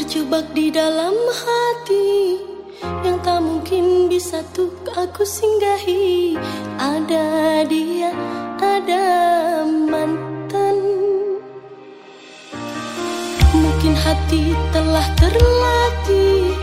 Terjebak di dalam hati. Yang tak mungkin bisa tuh aku singgahi. Ada dia, ada mantan. Mungkin hati telah terlatih.